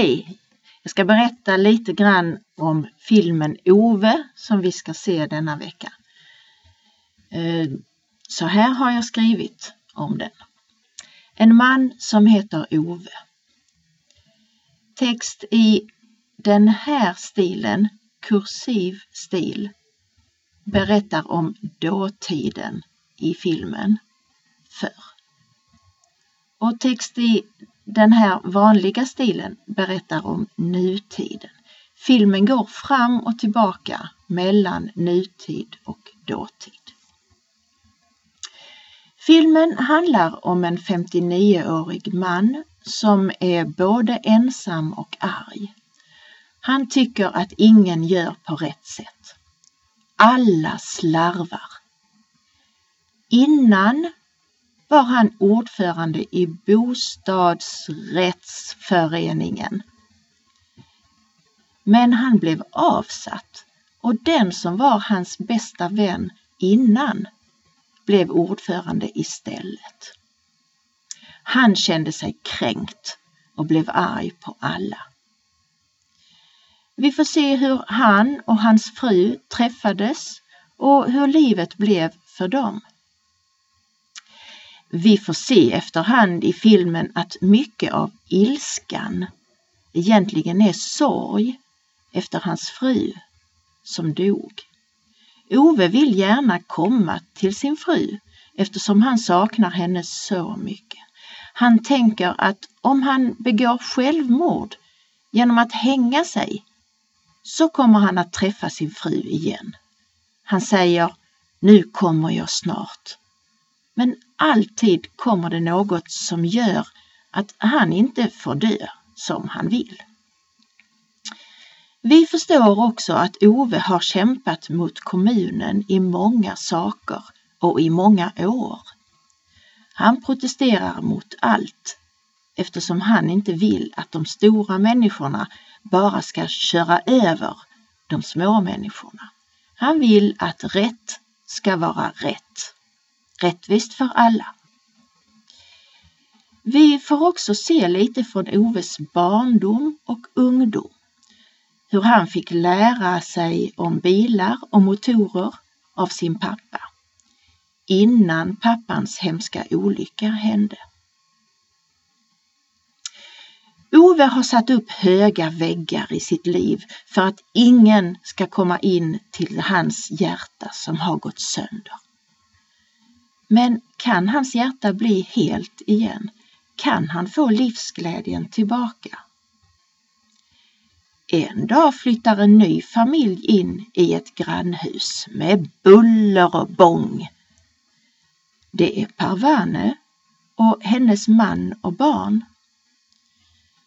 Hej! jag ska berätta lite grann om filmen Ove som vi ska se denna vecka. Eh, så här har jag skrivit om den. En man som heter Ove. Text i den här stilen, kursiv stil, berättar om dåtiden i filmen förr. Och text i den här vanliga stilen berättar om nutiden. Filmen går fram och tillbaka mellan nutid och dåtid. Filmen handlar om en 59-årig man som är både ensam och arg. Han tycker att ingen gör på rätt sätt. Alla slarvar. Innan var han ordförande i bostadsrättsföreningen. Men han blev avsatt och den som var hans bästa vän innan blev ordförande istället. Han kände sig kränkt och blev arg på alla. Vi får se hur han och hans fru träffades och hur livet blev för dem. Vi får se efterhand i filmen att mycket av ilskan egentligen är sorg efter hans fru som dog. Ove vill gärna komma till sin fru eftersom han saknar henne så mycket. Han tänker att om han begår självmord genom att hänga sig så kommer han att träffa sin fru igen. Han säger Nu kommer jag snart. Men alltid kommer det något som gör att han inte får dö som han vill. Vi förstår också att Ove har kämpat mot kommunen i många saker och i många år. Han protesterar mot allt eftersom han inte vill att de stora människorna bara ska köra över de små människorna. Han vill att rätt ska vara rätt. Rättvist för alla. Vi får också se lite från Oves barndom och ungdom. Hur han fick lära sig om bilar och motorer av sin pappa innan pappans hemska olycka hände. Ove har satt upp höga väggar i sitt liv för att ingen ska komma in till hans hjärta som har gått sönder. Men kan hans hjärta bli helt igen? Kan han få livsglädjen tillbaka? En dag flyttar en ny familj in i ett grannhus med buller och bång. Det är Parvane och hennes man och barn.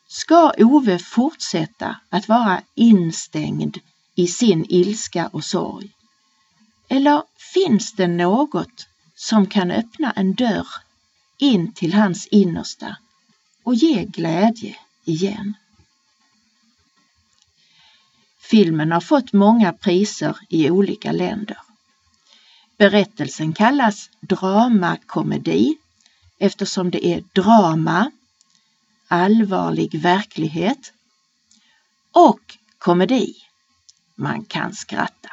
Ska Ove fortsätta att vara instängd i sin ilska och sorg? Eller finns det något som kan öppna en dörr in till hans innersta och ge glädje igen? Filmen har fått många priser i olika länder. Berättelsen kallas dramakomedi eftersom det är drama, allvarlig verklighet och komedi. Man kan skratta.